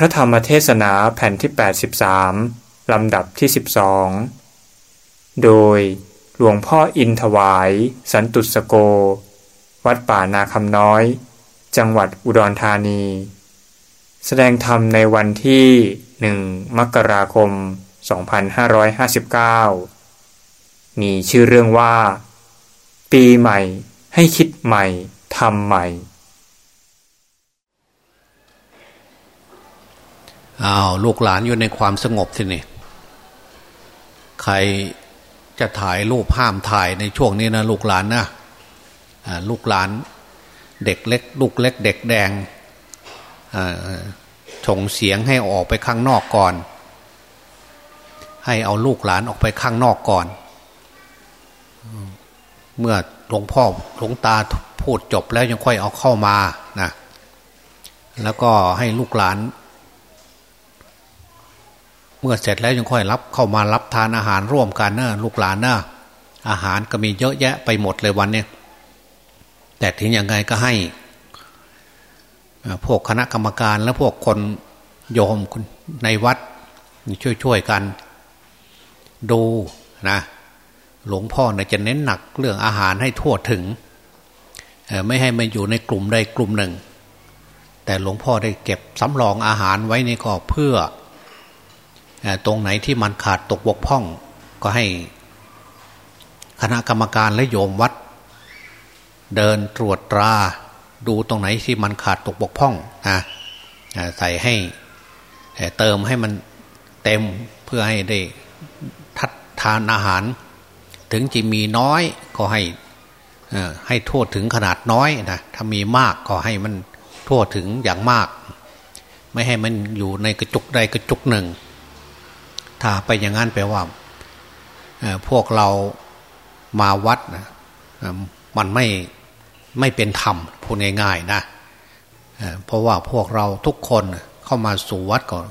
พระธรรมเทศนาแผ่นที่ 83 ลำดับที่ 12 โดยหลวงพ่ออินถวาย สันตุสโก วัดป่านาคำน้อย จังหวัดอุดรธานี แสดงธรรมในวันที่1มกราคม 2559 มีชื่อเรื่องว่า ปีใหม่ให้คิดใหม่ทำใหม่ อ้าวลูกหลานอยู่ในความสงบทีนี่ใครจะถ่ายรูปห้ามถ่ายในช่วงนี้นะลูกหลานนะลูกหลานเด็กเล็ก ลูกเล็ก เด็กแดงส่งเสียงให้ออกไปข้างนอกก่อน ให้เอาลูกหลานออกไปข้างนอกก่อน เมื่อหลวงพ่อหลวงตาพูดจบแล้วยังค่อยเอาเข้ามานะแล้วก็ให้ลูกหลาน เมื่อเสร็จแล้วยังค่อยรับเข้ามารับทานอาหารร่วมกันนะลูกหลานนะอาหารก็มีเยอะแยะไปหมดเลยวันนี้แต่ถึงยังไงก็ให้พวกคณะกรรมการและพวกคนโยมในวัดช่วยๆกัน ดูนะหลวงพ่อนี่ยจะเน้นหนักเรื่องอาหารให้ทั่วถึง ไม่ให้มันอยู่ในกลุ่มใดกลุ่มหนึ่ง แต่หลวงพ่อได้เก็บสำรองอาหารไว้ในก็เพื่อ ตรงไหนที่มันขาดตกบกพร่อง ก็ให้คณะกรรมการและโยมวัด เดินตรวจตรา ดูตรงไหนที่มันขาดตกบกพร่องนะใส่ให้เติมให้มันเต็มเพื่อให้ได้ทัดทานอาหาร ถึงจะมีน้อยก็ให้ให้ทั่วถึงขนาดน้อยนะถ้ามีมากก็ให้มันทั่วถึงอย่างมาก ไม่ให้มันอยู่ในกระจุกใดกระจุกหนึ่ง ถ้าไปอย่างนั้นแปลว่าพวกเรามาวัดนะมันไม่ไม่เป็นธรรมพูดง่าย ๆ นะเพราะว่าพวกเราทุกคนเข้ามาสู่วัดก่อน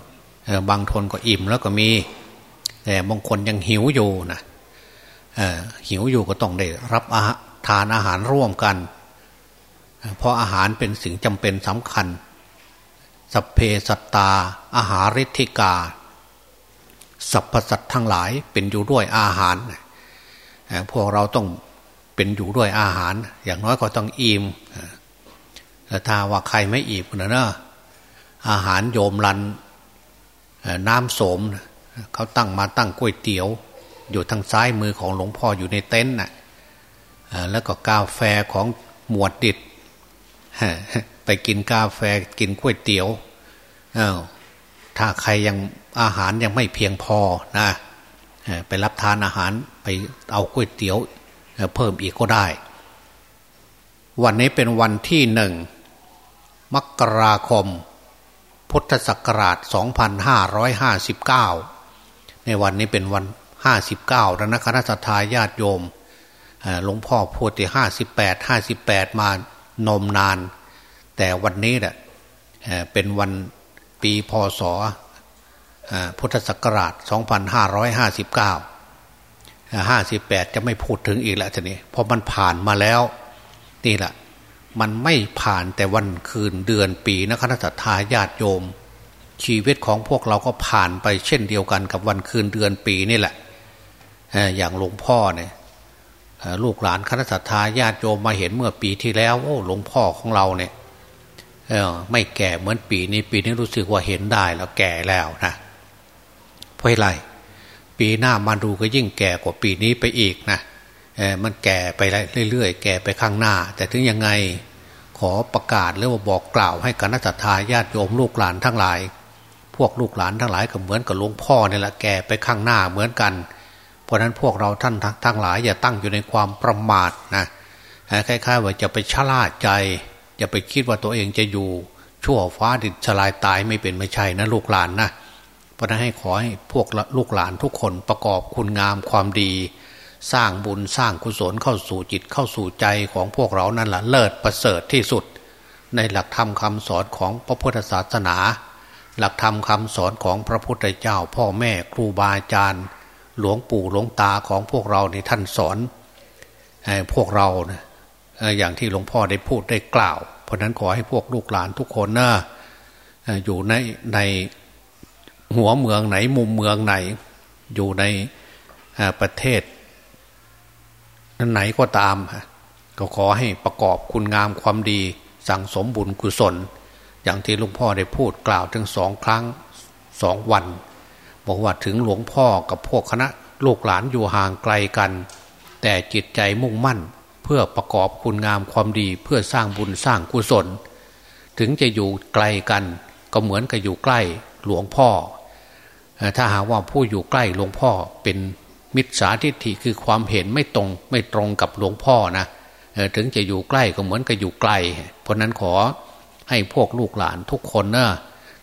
บางทนก็อิ่มแล้วก็มี แต่บางคนยังหิวอยู่นะหิวอยู่ก็ต้องได้รับอาทานอาหารร่วมกัน เพราะอาหารเป็นสิ่งจำเป็นสำคัญ สัพเพสัตตาอาหาริธิกา สรรพสัตว์ทั้งหลายเป็นอยู่ด้วยอาหาร พวกเราต้องเป็นอยู่ด้วยอาหาร อย่างน้อยก็ต้องอิ่มแต่ถ้าว่าใครไม่อิ่มนะเนะอาหารโยมรันน้ำโสมเขาตั้งมาตั้งก๋วยเตี๋ยว อยู่ทางซ้ายมือของหลวงพ่ออยู่ในเต็นท์น่ะแล้วก็กาแฟของหมวดดิดไปกินกาแฟกินก๋วยเตี๋ยวถ้าใครยัง อาหารยังไม่เพียงพอนะไปรับทานอาหารไปเอาก๋วยเตี๋ยวเพิ่มอีกก็ได้ วันนี้เป็นวันที่หนึ่งมกราคม พุทธศักราช 2559 ในวันนี้เป็นวัน 59 แล้วนะคณะทาญาติโยมหลวงพ่อพูดที่ 58 58 มานมนาน แต่วันนี้แหละเป็นวันปีพศ พุทธศักราช 2559 58 จะไม่พูดถึงอีกแล้วทีนี้เพราะมันผ่านมาแล้ว นี่แหละ มันไม่ผ่านแต่วันคืนเดือนปีนะคณะทาญาติโยม ชีวิตของพวกเราก็ผ่านไปเช่นเดียวกันกับวันคืนเดือนปีนี่แหละอย่างหลวงพ่อเนี่ยลูกหลานคณะทาญาติโยมมาเห็นเมื่อปีที่แล้ว โอ้หลวงพ่อของเราเนี่ยไม่แก่เหมือนปีนี้ปีนี้รู้สึกว่าเห็นได้แล้วแก่แล้วนะ เพราะอะไรปีหน้ามาดูก็ยิ่งแก่กว่าปีนี้ไปอีกนะมันแก่ไปเรื่อยๆ แก่ไปข้างหน้า แต่ถึงยังไงขอประกาศหรือว่าบอกกล่าวให้คณะทาญาติโยมลูกหลานทั้งหลาย พวกลูกหลานทั้งหลายก็เหมือนกับหลวงพ่อเนี่ยแหละแก่ไปข้างหน้าเหมือนกัน เพราะนั้นพวกเราท่านทั้งหลายอย่าตั้งอยู่ในความประมาทนะคล้ายๆว่าจะไปชะล่าใจ อย่าไปคิดว่าตัวเองจะอยู่ ชั่วฟ้าดินชลายตายไม่เป็นไม่ใช่นะลูกหลานนะ เพราะนั้นให้ขอให้พวกลูกหลานทุกคนประกอบคุณงามความดี สร้างบุญสร้างกุศลเข้าสู่จิตเข้าสู่ใจของพวกเรานั่นแหละเลิศประเสริฐที่สุด ในหลักธรรมคาสอนของพระพุทธศาสนา หลักธรรมคาสอนของพระพุทธเจ้า พ่อแม่ครูบาอาจารย์ หลวงปู่หลวงตาของพวกเราในท่านสอนพวกเรานะอย่างที่หลวงพ่อได้พูดได้กล่าว เพราะนั้นขอให้พวกลูกหลานทุกคนนะอยู่ในใน หัวเมืองไหนมุมเมืองไหน อยู่ในประเทศไหนก็ตาม ก็ขอให้ประกอบคุณงามความดี สั่งสมบุญกุศล อย่างที่หลวงพ่อได้พูดกล่าวถึงสองครั้งสองวัน บอกว่าถึงหลวงพ่อกับพวกคณะลูกหลานอยู่ห่างไกลกัน แต่จิตใจมุ่งมั่นเพื่อประกอบคุณงามความดีเพื่อสร้างบุญสร้างกุศล ถึงจะอยู่ไกลกันก็เหมือนกับอยู่ใกล้หลวงพ่อ ถ้าหากว่าผู้อยู่ใกล้หลวงพ่อเป็นมิจฉาทิฏฐิคือความเห็นไม่ตรงไม่ตรงกับหลวงพ่อนะถึงจะอยู่ใกล้ก็เหมือนกับอยู่ไกล เพราะนั้นขอให้พวกลูกหลานทุกคนนะ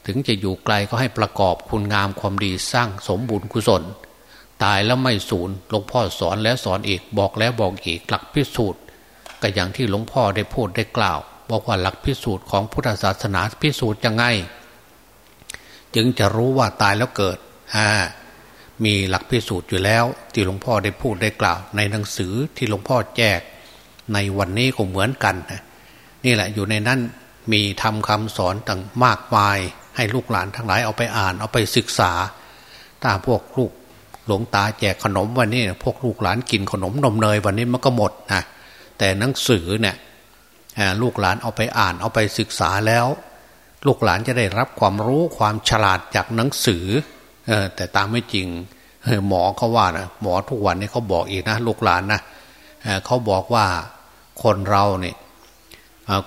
ถึงจะอยู่ไกลก็ให้ประกอบคุณงามความดีสร้างสมบุญกุศล ตายแล้วไม่สูญหลวงพ่อสอนแล้วสอนอีกบอกแล้วบอกอีกหลักพิสูจน์ก็อย่างที่หลวงพ่อได้พูดได้กล่าว บอกว่าหลักพิสูจน์ของพุทธศาสนาพิสูจน์ยังไง จึงจะรู้ว่าตายแล้วเกิดอ่ามีหลักพิสูจน์อยู่แล้ว ที่หลวงพ่อได้พูดได้กล่าว ในหนังสือที่หลวงพ่อแจก ในวันนี้ก็เหมือนกันนี่แหละอยู่ในนั้นมีทำคำสอนต่างมากมาย ให้ลูกหลานทั้งหลายเอาไปอ่าน เอาไปศึกษา ถ้าพวกลูกหลวงตาแจกขนมวันนี้พวกลูกหลานกินขนมนมเนยวันนี้มันก็หมดนะแต่หนังสือเนี่ยลูกหลานเอาไปอ่านเอาไปศึกษาแล้ว ลูกหลานจะได้รับความรู้ความฉลาดจากหนังสือแต่ตามไม่จริงหมอเขาว่านะหมอทุกวันนี้เขาบอกอีกนะลูกหลานนะเขาบอกว่าคนเราเนี่ย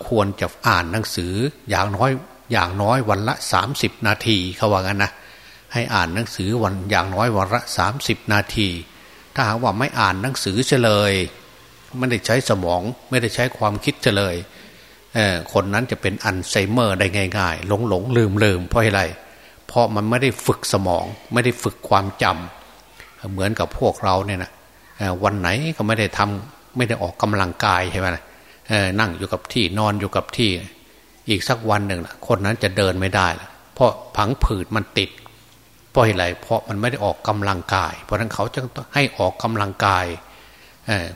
ควรจะอ่านหนังสืออย่างน้อยอย่างน้อยวันละสามสิบนาทีเขาว่ากันนะให้อ่านหนังสือวันอย่างน้อยวันละสามสิบนาที ถ้าหากว่าไม่อ่านหนังสือเฉลยไม่ได้ใช้สมองไม่ได้ใช้ความคิดเฉลย คนนั้นจะเป็นอัลไซเมอร์ได้ง่าย ๆ หลงหลงลืมลืมเพราะอะไร เพราะมันไม่ได้ฝึกสมอง ไม่ได้ฝึกความจำเหมือนกับพวกเราเนี่ยนะวันไหนก็ไม่ได้ทำไม่ได้ออกกำลังกายใช่ไหมนั่งอยู่กับที่นอนอยู่กับที่ อีกสักวันหนึ่งคนนั้นจะเดินไม่ได้เพราะผังผืดมันติดเพราะอะไรเพราะมันไม่ได้ออกกำลังกาย เพราะนั้นเขาจะให้ออกกำลังกาย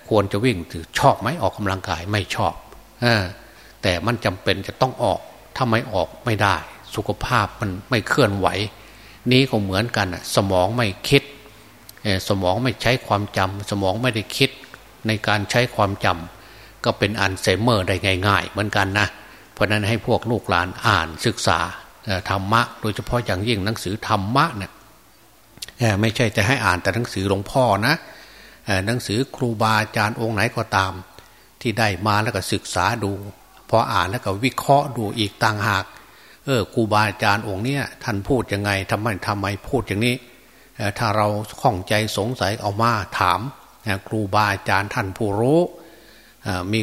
ควรจะวิ่งถือชอบไหมออกกำลังกายไม่ชอบ แต่มันจำเป็นจะต้องออกถ้าไม่ออกไม่ได้ สุขภาพมันไม่เคลื่อนไหว นี้ก็เหมือนกันสมองไม่คิด สมองไม่ใช้ความจำสมองไม่ได้คิดในการใช้ความจำก็เป็นอัลไซเมอร์ได้ง่าย ๆ เหมือนกันนะ เพราะนั้นให้พวกลูกหลานอ่านศึกษาธรรมะ โดยเฉพาะอย่างยิ่งหนังสือธรรมะเนี่ยไม่ใช่จะให้อ่านแต่หนังสือหลวงพ่อนะหนังสือครูบาอาจารย์องค์ไหนก็ตาม ที่ได้มาแล้วก็ศึกษาดู พออ่านแล้วก็วิเคราะห์ดูอีกต่างหาก เออครูบาอาจารย์องค์เนี้ยท่านพูดยังไงทำไมทำไมพูดอย่างนี้ถ้าเราข้องใจสงสัยเอามาถามครูบาอาจารย์ท่านผู้รู้มี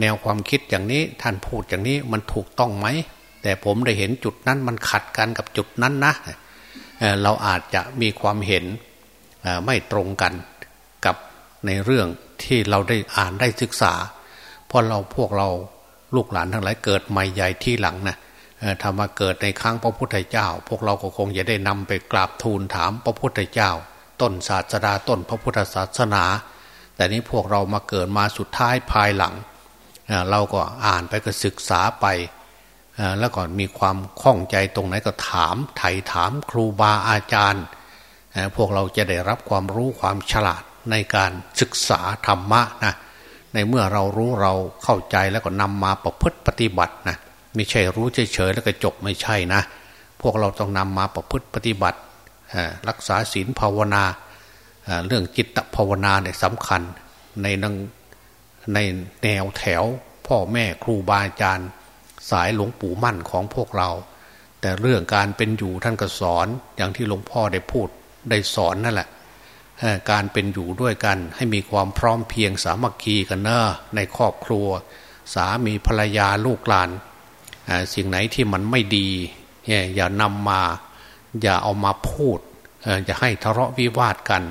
แนวความคิดอย่างนี้ท่านพูดอย่างนี้มันถูกต้องไหม แต่ผมได้เห็นจุดนั้นมันขัดกันกับจุดนั้นนะเราอาจจะมีความเห็นไม่ตรงกันกับในเรื่องที่เราได้อ่านได้ศึกษา เพราะเราพวกเราลูกหลานทั้งหลายเกิดใหม่ใหญ่ที่หลังนะถ้ามาเกิดในครั้งพระพุทธเจ้า พวกเราก็คงจะได้นำไปกราบทูลถามพระพุทธเจ้า ต้นศาสดาต้นพระพุทธศาสนา แต่นี้พวกเรามาเกิดมาสุดท้ายภายหลัง เราก็อ่านไปก็ศึกษาไป แล้วก่อนมีความข้องใจตรงไหนก็ถามไถ่ถามครูบาอาจารย์ พวกเราจะได้รับความรู้ความฉลาดในการศึกษาธรรมะนะ ในเมื่อเรารู้เราเข้าใจแล้วก็นำมาประพฤติปฏิบัตินะไม่ใช่รู้เฉยๆแล้วก็จบไม่ใช่นะ พวกเราต้องนำมาประพฤติปฏิบัติรักษาศีลภาวนาเรื่องจิตภาวนาเนี่ยสำคัญในนังในแนวแถว พ่อแม่ครูบาอาจารย์ สายหลวงปู่มั่นของพวกเรา แต่เรื่องการเป็นอยู่ท่านก็สอนอย่างที่หลวงพ่อได้พูดได้สอนนั่นแหละ การเป็นอยู่ด้วยกัน ให้มีความพร้อมเพียงสามัคคีกันเนอะในครอบครัว สามีภรรยาลูกหลานสิ่งไหนที่มันไม่ดีอย่านำมา อย่าเอามาพูดอย่าให้ทะเลาะวิวาทกัน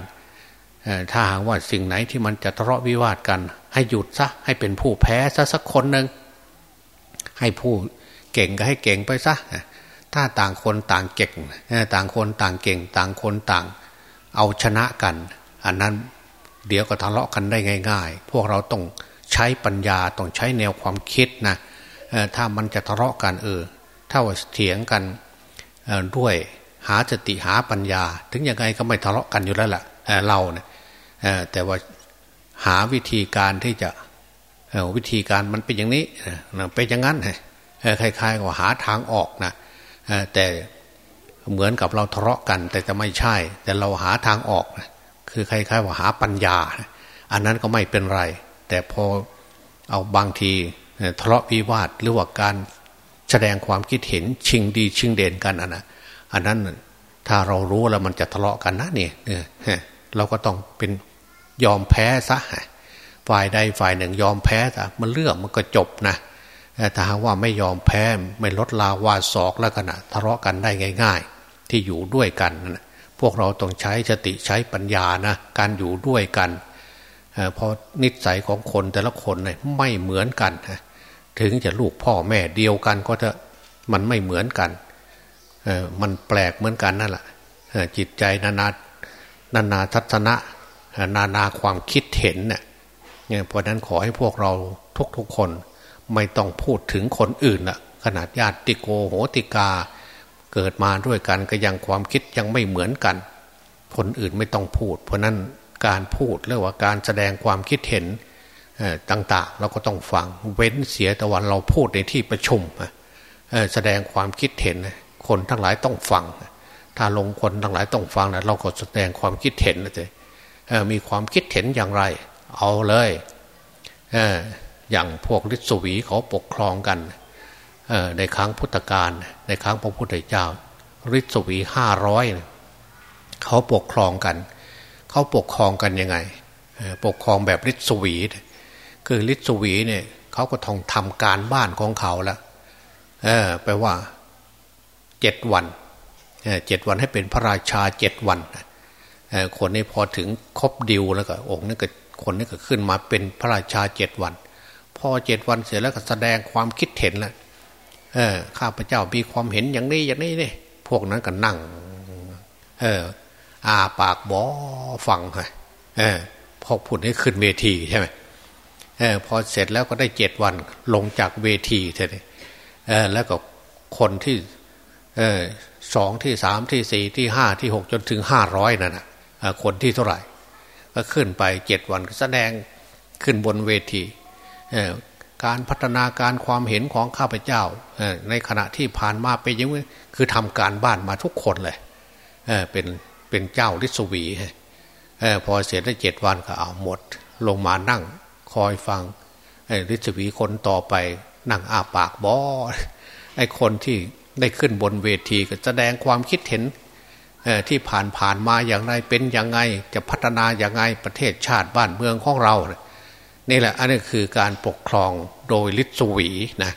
ถ้าหากว่าสิ่งไหนที่มันจะทะเลาะวิวาทกัน ให้หยุดซะให้เป็นผู้แพ้ซะสักคนหนึ่งให้ผู้เก่งก็ให้เก่งไปซะถ้าต่างคนต่างเก่งต่างคนต่างเก่ง ต่างคนต่าง เอาชนะกัน อันนั้นเดี๋ยวก็ทะเลาะกันได้ง่าย ๆ พวกเราต้องใช้ปัญญาต้องใช้แนวความคิดนะถ้ามันจะทะเลาะกันเออถ้าว่าเถียงกันด้วยหาสติหาปัญญา ถึงยังไงก็ไม่ทะเลาะกันอยู่แล้วล่ะเราเนี่ยแต่ว่าหาวิธีการที่จะวิธีการมันเป็นอย่างนี้เป็นอย่างนั้นคล้ายๆกับหาทางออกนะแต่ เหมือนกับเราทะเลาะกัน แต่จะไม่ใช่ แต่เราหาทางออก คือคล้ายๆว่าหาปัญญา อันนั้นก็ไม่เป็นไร แต่พอเอาบางทีทะเลาะวิวาทหรือว่าการแสดงความคิดเห็นชิงดีชิงเด่นกันอันนั้นอันนั้นถ้าเรารู้แล้วมันจะทะเลาะกันนะเนี่ยเราก็ต้องเป็นยอมแพ้ซะฝ่ายใดฝ่ายหนึ่งยอมแพ้ซะมันเรื่องมันก็จบนะถ้าหากว่าไม่ยอมแพ้ไม่ลดลาวาศอกแล้วกันนะทะเลาะกันได้ง่าย ๆ ที่อยู่ด้วยกันนะพวกเราต้องใช้สติใช้ปัญญานะการอยู่ด้วยกันเพราะนิสัยของคนแต่ละคนเนี่ยไม่เหมือนกันถึงจะลูกพ่อแม่เดียวกันก็จะมันไม่เหมือนกันมันแปลกเหมือนกันนั่นแหละจิตใจนานานานาทัศนะนานาความคิดเห็นเนี่ยเพราะนั้นขอให้พวกเราทุกๆคนไม่ต้องพูดถึงคนอื่นละขนาดญาติโกโหติกา เกิดมาด้วยกันก็ยังความคิดยังไม่เหมือนกัน คนอื่นไม่ต้องพูด เพราะนั้นการพูดเรื่อว่าการแสดงความคิดเห็นต่างๆ เราก็ต้องฟังเว้นเสียแต่วันเราพูดในที่ประชุมแสดงความคิดเห็น คนทั้งหลายต้องฟัง ถ้าลงคนทั้งหลายต้องฟังนะเราก็แสดงความคิดเห็นนะจ๊มีความคิดเห็นอย่างไร เอาเลยเอย่างพวกฤทธิสวีเขาปกครองกัน ในครั้งพุทธกาลในครั้งพระพุทธเจ้าฤทธิสวีห้าร้อยเขาปกครองกัน เขาปกครองกันยังไง ปกครองแบบฤทธิสวี คือฤทธิสวีเนี่ยเขาก็ทองทำการบ้านของเขาแล้วแปลว่าเจ็ดวันเจ็ดวันให้เป็นพระราชาเจ็ดวันคนนี้พอถึงครบดิวแล้วก็องค์นี้ก็คนนี้ก็ขึ้นมาเป็นพระราชาเจ็ดวัน พอเจ็ดวันเสร็จแล้วก็แสดงความคิดเห็นแล้ว เออ ข้าพเจ้ามีความเห็นอย่างนี้อย่างนี้นี่พวกนั้นก็นั่ง เอออาปากบอฟังฮะเออพอพูดให้ขึ้นเวทีใช่ไหมเออพอเสร็จแล้วก็ได้เจ็ดวันลงจากเวทีเท่านี้เออแล้วก็คนที่ เออสองที่สามที่สี่ที่ห้าที่หกจนถึงห้าร้อยนั่นนะคนที่เท่าไหร่ ก็ขึ้นไปเจ็ดวันแสดงขึ้นบนเวที การพัฒนาการความเห็นของข้าพเจ้าในขณะที่ผ่านมาเป็นยังคือทำการบ้านมาทุกคนเลยเป็นเป็นเจ้าฤศวีพอเสร็จได้เจ็ดวันก็เอาหมด ลงมานั่งคอยฟังฤศวีคนต่อไปนั่งอาปากบอไอคนที่ได้ขึ้นบนเวทีก็แสดงความคิดเห็นที่ผ่านผ่านมาอย่างไรเป็นยังไงจะพัฒนาอย่างไงประเทศชาติบ้านเมืองของเรานี่ นี่แหละอันนี้คือการปกครองโดยลิศวีนะ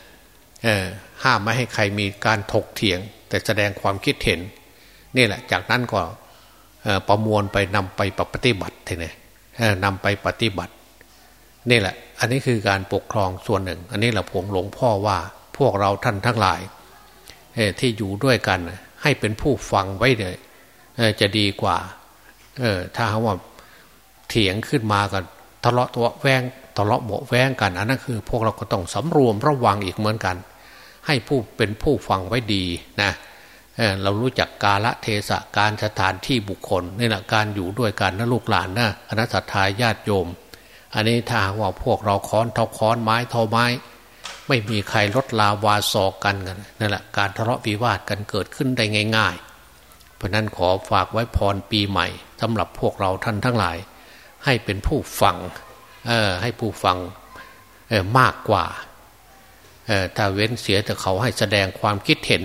ห้ามไม่ให้ใครมีการถกเถียง แต่แสดงความคิดเห็น นี่แหละ จากนั้นก็ประมวลไปนำไปปฏิบัติทีนี้นำไปปฏิบัติ นี่แหละ อันนี้คือการปกครองส่วนหนึ่ง อันนี้แหละผมหลวงพ่อว่าพวกเราท่านทั้งหลายที่อยู่ด้วยกัน ให้เป็นผู้ฟังไว้เลยจะดีกว่าถ้าว่าเถียงขึ้นมากันทะเลาะตัวแวง ทะเลาะเบาแวงกัน อันนั้นคือ พวกเราก็ต้องสำรวมระวังอีกเหมือนกัน ให้ผู้เป็นผู้ฟังไว้ดีนะเเรารู้จักกาละเทศะการสถานที่บุคคลนี่แหละการอยู่ด้วยกันนะลูกหลานนะคณะสัตยาญาติโยม อันนี้ถ้าว่าพวกเราค้อนเท่าค้อนไม้เท่าไม้ ไม่มีใครลดลาวาสอกกันกันนั่นแหละการทะเลาะวิวาทกันเกิดขึ้นได้ง่าย ๆ เพราะนั้นขอฝากไว้พรปีใหม่สำหรับพวกเราท่านทั้งหลาย ให้เป็นผู้ฟัง ให้ผู้ฟังมากกว่าถ้าเว้นเสียแต่เขาให้แสดงความคิดเห็น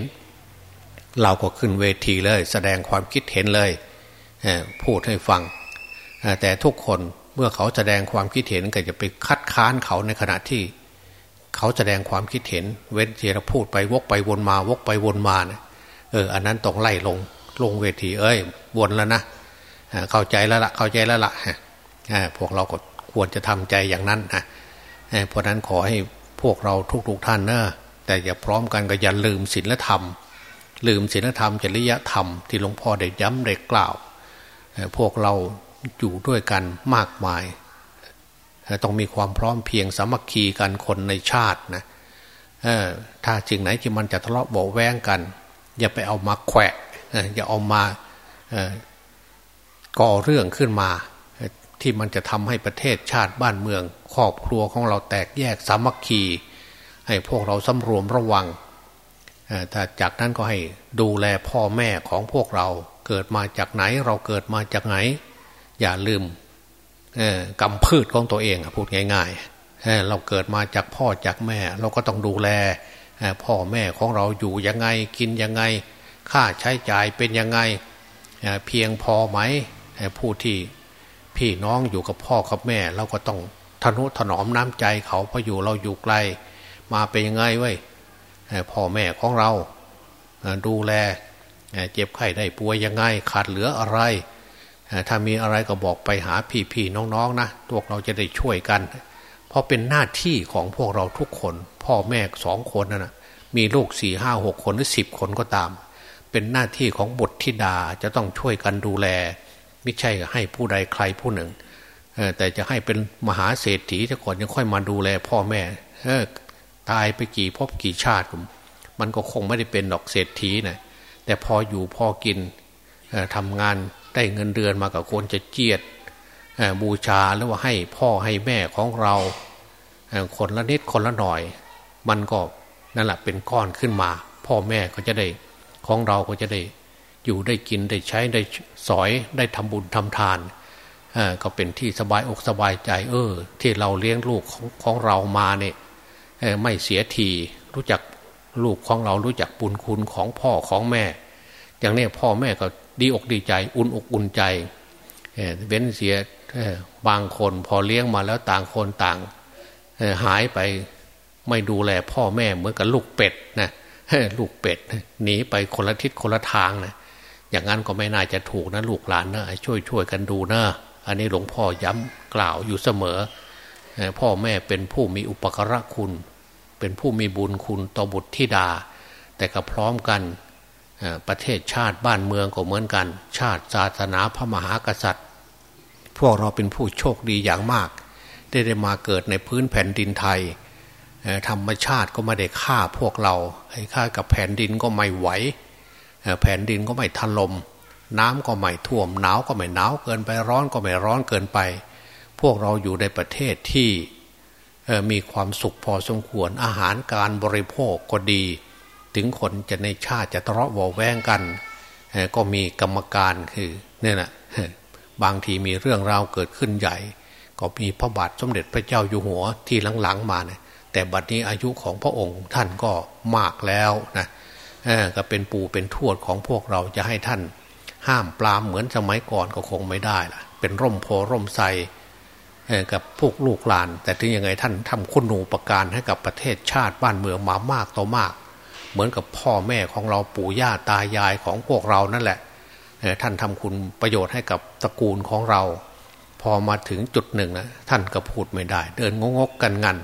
เราก็ขึ้นเวทีเลย แสดงความคิดเห็นเลยพูดให้ฟัง แต่ทุกคนเมื่อเขาแสดงความคิดเห็นก็จะไปคัดค้านเขาในขณะที่ เขาแสดงความคิดเห็น เว้นเสียแล้วพูดไปวกไปวนมาวกไปวนมาเนะเอออันนั้นต้องไล่ลงลงเวทีเอ้ยวนแล้วนะเข้าใจแล้วละเข้าใจแล้วละพวกเราก็ ควรจะทำใจอย่างนั้นนะเพราะนั้นขอให้พวกเราทุกๆทท่านนะแต่อย่าพร้อมกันก็อย่าลืมศีลธรรม ลืมศีลธรรมจริยธรรมที่หลวงพ่อได้ย้ำได้กล่าว พวกเราอยู่ด้วยกันมากมายต้องมีความพร้อมเพียงสามัคคีกันคนในชาตินะถ้าจริงไหนที่มันจะทะเลาะเบาแวงกัน อย่าไปเอามาแขวะอย่าเอามาก่อเรื่องขึ้นมา ที่มันจะทำให้ประเทศชาติบ้านเมือง ครอบครัวของเราแตกแยกสามัคคี ให้พวกเราสำรวมระวังแต่จากนั้นก็ให้ดูแลพ่อแม่ของพวกเราเกิดมาจากไหนเราเกิดมาจากไหน อย่าลืมกำพืชของตัวเองพูดง่ายๆเราเกิดมาจากพ่อจากแม่ เราก็ต้องดูแลพ่อแม่ของเราอยู่ยังไงกินยังไง ค่าใช้จ่ายเป็นยังไงเพียงพอไหมผู้ที่ พี่น้องอยู่กับพ่อกับแม่ เราก็ต้องทนุถนอมน้ำใจเขาเพราะอยู่เราอยู่ไกล มาเป็นยังไงไว้พ่อแม่ของเราดูแลเจ็บไข้ได้ป่วยยังไง ขาดเหลืออะไร ถ้ามีอะไรก็บอกไปหาพี่ๆน้องๆนะพวกเราจะได้ช่วยกัน เพราะเป็นหน้าที่ของพวกเราทุกคน พ่อแม่สองคนนะ่ะมีลูกสี่ห้าหกคนหรือสิบคนก็ตาม เป็นหน้าที่ของบุตรธิดาจะต้องช่วยกันดูแล ไม่ใช่ให้ผู้ใดใครผู้หนึ่งแต่จะให้เป็นมหาเศรษฐีจะก่อนยังค่อยมาดูแลพ่อแม่ตายไปกี่พบกี่ชาติ มันก็คงไม่ได้เป็นดอกเศรษฐีนะแต่พออยู่พอกินทำงานได้เงินเดือนมากับคนจะเจียดบูชาหรือว่าให้พ่อให้แม่ของเราคนละนิดคนละหน่อย มันก็นั่นแหละเป็นก้อนขึ้นมา พ่อแม่ก็จะได้ของเราก็จะได้ อยู่ได้กินได้ใช้ได้สอยได้ทำบุญทำทานก็เป็นที่สบายอกสบายใจ เออ ที่เราเลี้ยงลูกของของเรามาเนี่ยไม่เสียทีรู้จักลูกของเรารู้จักบุญคุณของพ่อของแม่ อย่างนี้พ่อแม่ก็ดีอกดีใจ อุ่นอกอุ่นใจเว้นเสียบางคนพอเลี้ยงมาแล้วต่างคนต่างหายไปไม่ดูแลพ่อแม่เหมือนกับลูกเป็ดนะลูกเป็ดหนีไปคนละทิศคนละทางนะ อย่างนั้นก็ไม่น่าจะถูกนะลูกหลานนะช่วยช่วยกันดูนะอันนี้หลวงพ่อย้ำกล่าวอยู่เสมอ พ่อแม่เป็นผู้มีอุปกระคุณ เป็นผู้มีบุญคุณต่อบุตรธิดา แต่ก็พร้อมกันประเทศชาติบ้านเมืองก็เหมือนกัน ชาติศาสนาพระมหากษัตริย์ พวกเราเป็นผู้โชคดีอย่างมาก ได้ได้มาเกิดในพื้นแผ่นดินไทยธรรมชาติก็ไม่ได้ฆ่าพวกเราให้ฆ่ากับแผ่นดินก็ไม่ไหว แผ่นดินก็ไม่ถลม่มน้ำก็ไม่ท่วมหนาวก็ไม่หนาวเกินไปร้อนก็ไม่ร้อนเกินไป พวกเราอยู่ในประเทศที่มีความสุขพอสมควรอาหารการบริโภคก็ดี ถึงคนจะในชาติจะทะเลาะวอแวงกัน ก็มีกรรมการคือเนี่ยนะบางทีมีเรื่องราวเกิดขึ้นใหญ่ ก็มีพระบาทสมเด็จพระเจ้าอยู่หัวที่หลังๆมาเนี่ยแต่บัดนี้อายุของพระองค์ท่านก็มากแล้วนะ ก็เป็นปู่เป็นทวดของพวกเราจะให้ท่าน ห้ามปรามเหมือนสมัยก่อนก็คงไม่ได้ล่ะ เป็นร่มโพร่มไทรกับพวกลูกหลาน แต่ถึงยังไงท่านทำคุณูปการให้กับประเทศชาติบ้านเมืองมามากต่อมาก เหมือนกับพ่อแม่ของเราปู่ย่าตายายของพวกเรานั่นแหละท่านทำคุณประโยชน์ให้กับตระกูลของเรา พอมาถึงจุดหนึ่งนะท่านก็พูดไม่ได้ เดินงงกกันงัน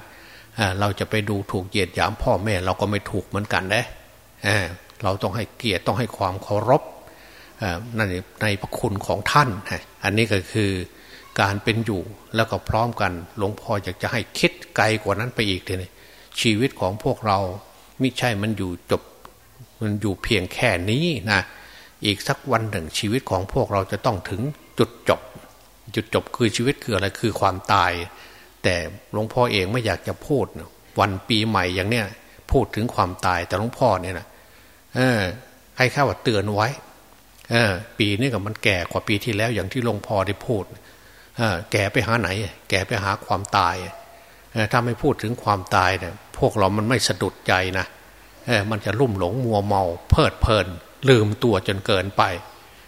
เราจะไปดูถูกเหยียดหยามพ่อแม่เราก็ไม่ถูกเหมือนกันนะ เราต้องให้เกียรติต้องให้ความเคารพนั่นในพระคุณของท่าน อันนี้ก็คือการเป็นอยู่แล้วก็พร้อมกันหลวงพ่ออยากจะให้คิดไกลกว่านั้นไปอีกเลยชีวิตของพวกเราไม่ใช่มันอยู่จบมันอยู่เพียงแค่นี้นะอีกสักวันหนึ่งชีวิตของพวกเราจะต้องถึงจุดจบ จุดจบคือชีวิตคืออะไรคือความตาย แต่หลวงพ่อเองไม่อยากจะพูด วันปีใหม่อย่างเนี้ยพูดถึงความตายแต่หลวงพ่อเนี่ยนะ เออให้แค่ว่าเตือนไว้เออปีนี้กับมันแก่กว่าปีที่แล้วอย่างที่หลวงพ่อได้พูดแก่ไปหาไหน แก่ไปหาความตายถ้าไม่พูดถึงความตายเนี่ยพวกเรามันไม่สะดุดใจนะมันจะลุ่มหลงมัวเมา เพลิดเพลิน ลืมตัวจนเกินไป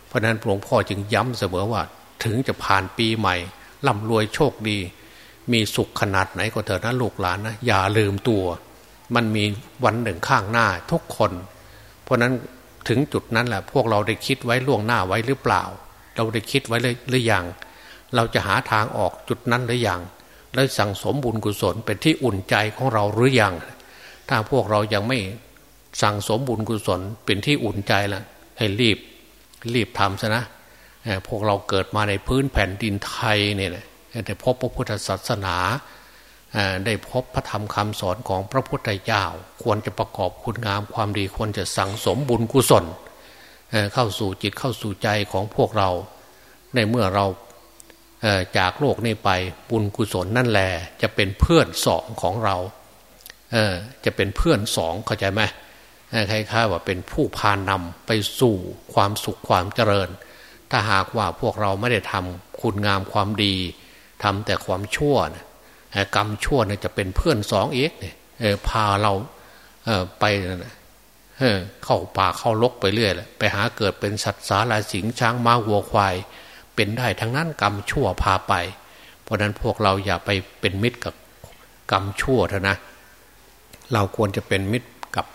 เพราะนั้นหลวงพ่อจึงย้ำเสมอว่า ถึงจะผ่านปีใหม่ร่ำรวยโชคดี มีสุขขนาดไหนก็เถอะนะลูกหลานนะอย่าลืมตัว มันมีวันหนึ่งข้างหน้าทุกคน เพราะนั้นถึงจุดนั้นแหละพวกเราได้คิดไว้ล่วงหน้าไว้หรือเปล่า เราได้คิดไว้หรือยังเราจะหาทางออกจุดนั้นหรือยังและสั่งสมบุญกุศลเป็นที่อุ่นใจของเราหรือยังถ้าพวกเรายังไม่สั่งสมบุญกุศลเป็นที่อุ่นใจล้วให้รีบรีบทำซะนะพวกเราเกิดมาในพื้นแผ่นดินไทยเนี่ยแต่พบพระพุทธศาสนา ได้พบพระธรรมคำสอนของพระพุทธเจ้า ควรจะประกอบคุณงามความดีควรจะสั่งสมบุญกุศลเข้าสู่จิตเข้าสู่ใจของพวกเรา ในเมื่อเราจากโลกนี้ไปบุญกุศลนั่นแหละจะเป็นเพื่อนสองของเราจะเป็นเพื่อนสองเข้าใจไหมคล้ายๆว่าเป็นผู้พานำไปสู่ความสุขความเจริญ ถ้าหากว่าพวกเราไม่ได้ทำคุณงามความดีทำแต่ความชั่วนะ กรรมชั่วเนี่ยจะเป็นเพื่อนสองเอกเนี่ยพาเราไปเข้าป่าเข้าลกไปเรื่อยแหละไปหาเกิดเป็นสัตว์สาลาสิงช้างม้าวัวควาย เป็นได้ทั้งนั้นกรรมชั่วพาไป เพราะนั้นพวกเราอย่าไปเป็นมิตรกับกรรมชั่วเถอะนะ เราควรจะเป็นมิตรกับ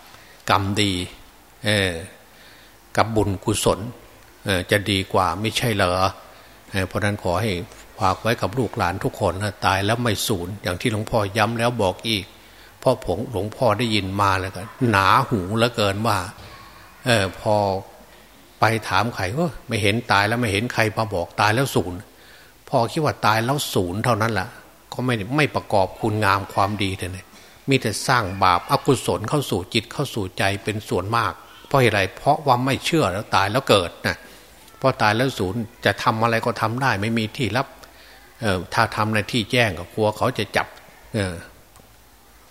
กรรมดีกับบุญกุศลจะดีกว่าไม่ใช่เหรอ เพราะนั้นขอให้ฝากไว้กับลูกหลานทุกคนนะตายแล้วไม่สูญอย่างที่หลวงพ่อย้ำแล้วบอกอีกเพราะผมหลวงพ่อได้ยินมาแล้วก็หนาหูเหลือเกินว่า เออพอไปถามใครว่าไม่เห็นตายแล้วไม่เห็นใครมาบอกตายแล้วศูนย์พอคิดว่าตายแล้วศูนย์เท่านั้นแหละก็ไม่ไม่ประกอบคุณงามความดีเลยมีแต่สร้างบาปอกุศลเข้าสู่จิตเข้าสู่ใจเป็นส่วนมาก เพราะอะไรเพราะว่าไม่เชื่อแล้วตายแล้วเกิดน่ะ พอตายแล้วศูนย์จะทำอะไรก็ทำได้ ไม่มีที่รับเออถ้าทำในที่แจ้งก็กลัวเขาจะจับเออ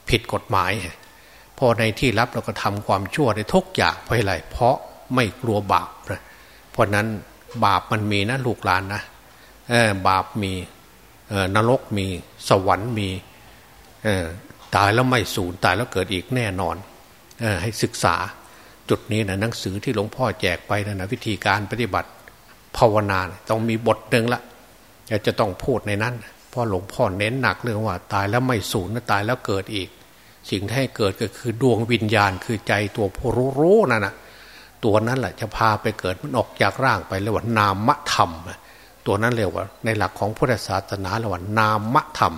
ผิดกฎหมาย พอในที่รับเราก็ทำความชั่วในทุกอย่างเพราะอะไรเพราะไม่กลัวบาปนะเพราะนั้นบาปมันมีนะลูกหลานนะบาปมีนรกมีสวรรค์มีตายแล้วไม่สูญตายแล้วเกิดอีกแน่นอนให้ศึกษาจุดนี้นะหนังสือที่หลวงพ่อแจกไปนะนะวิธีการปฏิบัติ ภาวนาต้องมีบทหนึ่งละจะต้องพูดในนั้นเพราะหลวงพ่อเน้นหนักเรื่องว่า ตายแล้วไม่สูญตายแล้วเกิดอีก สิ่งที่ให้เกิดก็คือดวงวิญญาณคือใจตัวผู้รู้นั่นนะตัวนั้นแหละจะพาไปเกิดมันออกจากร่างไปเรียกว่านามธรรม ตัวนั้นเรียกว่า ในหลักของพุทธศาสนาเรียกว่านามธรรม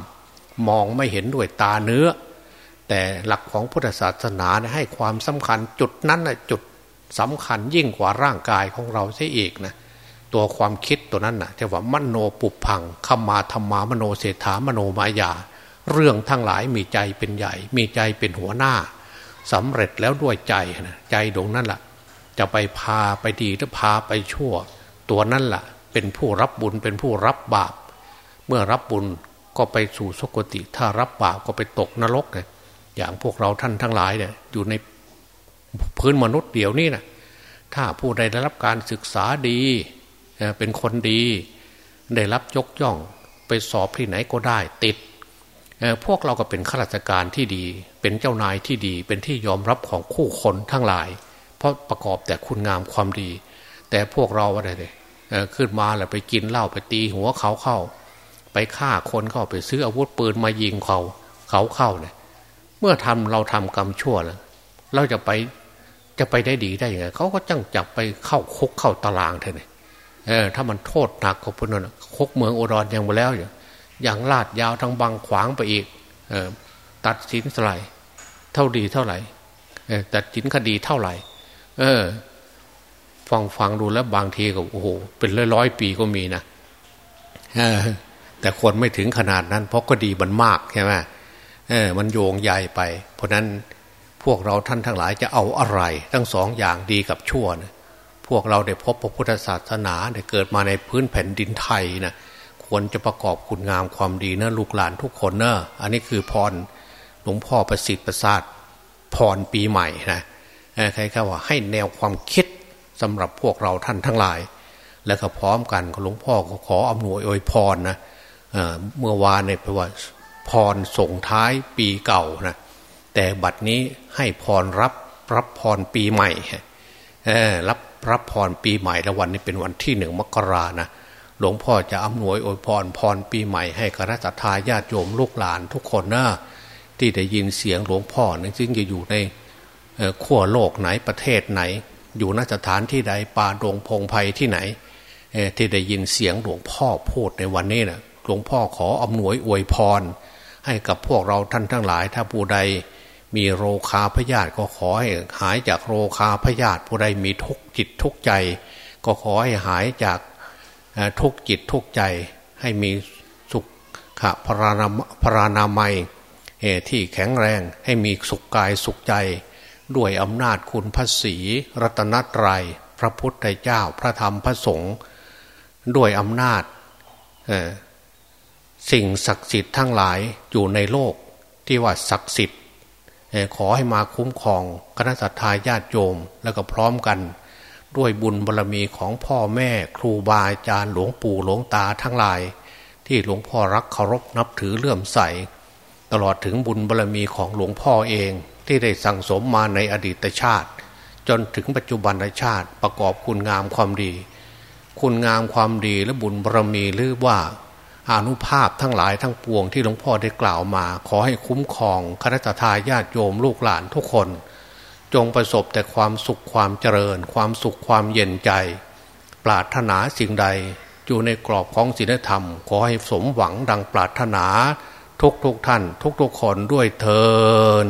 มองไม่เห็นด้วยตาเนื้อ แต่หลักของพุทธศาสนาให้ความสำคัญจุดนั้นนะจุดสำคัญยิ่งกว่าร่างกายของเราเสียอีกนะ ตัวความคิดตัวนั้นนะที่ว่ามโนปุพังขมาธรรมามโนเศรษฐามโนมายา เรื่องทั้งหลายมีใจเป็นใหญ่ มีใจเป็นหัวหน้าสำเร็จแล้วด้วยใจนะใจดวงนั้นละ่ะ จะไปพาไปดีหรือพาไปชั่ว ตัวนั้นละ่ะ เป็นผู้รับบุญเป็นผู้รับบาป เมื่อรับบุญก็ไปสู่สุคติ ถ้ารับบาปก็ไปตกนรกไงอย่างพวกเราท่านทั้งหลายเนี่ยอยู่ในพื้นมนุษย์เดียวนี่นะถ้าผู้ใดได้รับการศึกษาดี เป็นคนดี ได้รับยกย่อง ไปสอบที่ไหนก็ได้ติด พวกเราก็เป็นข้าราชการที่ดี เป็นเจ้านายที่ดี เป็นที่ยอมรับของคู่คนทั้งหลาย เพราะประกอบแต่คุณงามความดี แต่พวกเราอะไรเลยขึ้นมาแล้วไปกินเหล้าไปตีหัวเขาเข้า ไปฆ่าคนเข้าไปซื้ออาวุธปืนมายิงเขาเขาเข้าเนี่ยเมื่อทำเราทำกรรมชั่วแล้วเราจะไปจะไปได้ดีได้ยังไงเขาก็จังจับไปเข้าคุกเข้าตารางเท่านี้ เออถ้ามันโทษหนักกว่าพนันคกเมืองอุดรยังไปแล้วอยู่อย่างลาดยาวทั้งบางขวางไปอีก เออตัดสินสลายเท่าดีเท่าไหร่เออตัดสินคดีเท่าไหร่ เออ ฟังฟังดูแล้วบางทีก็โอ้โหเป็นร้อยร้อยปีก็มีนะเออแต่คนไม่ถึงขนาดนั้น เพราะก็ดีมันมากใช่ไหมเออ มันโยงใหญ่ไป เพราะนั้นพวกเราท่านทั้งหลายจะเอาอะไร ทั้งสองอย่างดีกับชั่วนะ พวกเราได้พบพระพุทธศาสนาได้เกิดมาในพื้นแผ่นดินไทยนะควรจะประกอบคุณงามความดีนะลูกหลานทุกคนเนะอันนี้คือพรหลวงพ่อประสิทธิ์ประสาทพรปีใหม่นะใครๆว่าให้แนวความคิดสำหรับพวกเราท่านทั้งหลาย แล้วก็พร้อมกันหลวงพ่อก็ขออำนวยอวยพรนะเมื่อวานเนี่ยแปลว่าพรส่งท้ายปีเก่านะแต่บัดนี้ให้พรรับรับพรปีใหม่รับ รับพรปีใหม่และวันนี้เป็นวันที่หนึ่งมกรานะหลวงพ่อจะอำนวยอวยพรพรปีใหม่ให้คณะทาญาติโยมลูกหลานทุกคนนะที่ได้ยินเสียงหลวงพ่อนั่นจึงจะอยู่ในขั้วโลกไหนประเทศไหน อยู่นสถานที่ใดป่าดงพงไพ่ที่ไหนที่ได้ยินเสียงหลวงพ่อพูดในวันนี้นะหลวงพ่อขออำนวยอวยพร ให้กับพวกเราท่านทั้งหลายถ้าผู้ใด มีโรคาพยาธิก็ขอให้หายจากโรคาพยาธิผู้ใดมีทุกจิตทุกใจ ก็ขอให้หายจากทุกจิตทุกใจ ให้มีสุขพรานาพรานามัยที่แข็งแรงให้มีสุขกายสุขใจ ด้วยอำนาจคุณพระศีรัตนตรยัย พระพุทธเจ้าพระธรรมพระสงฆ์ด้วยอำนาจสิ่งศักดิ์สิทธิ์ทั้งหลายอยู่ในโลกที่ว่าศักดิ์สิทธิ์ ขอให้มาคุ้มครองคณะสัตยาญาติโยมแล้วก็พร้อมกัน ด้วยบุญบารรมีของพ่อแม่ครูบาอาจารย์หลวงปู่หลวงตาทั้งหลาย ที่หลวงพ่อรักเคารพนับถือเลื่อมใส ตลอดถึงบุญบารรมีของหลวงพ่อเองที่ได้สั่งสมมาในอดีตชาติ จนถึงปัจจุบันชาติประกอบคุณงามความดี คุณงามความดีและบุญบารรมีหรือว่า อนุภาพทั้งหลายทั้งปวงที่หลวงพ่อได้กล่าวมา ขอให้คุ้มครองคณะทาญาติโยมลูกหลานทุกคน จงประสบแต่ความสุขความเจริญ ความสุขความเย็นใจ ปรารถนาสิ่งใด อยู่ในกรอบของศีลธรรม ขอให้สมหวังดังปรารถนา ทุกทุกท่าน ทุกทุกคนด้วยเทอ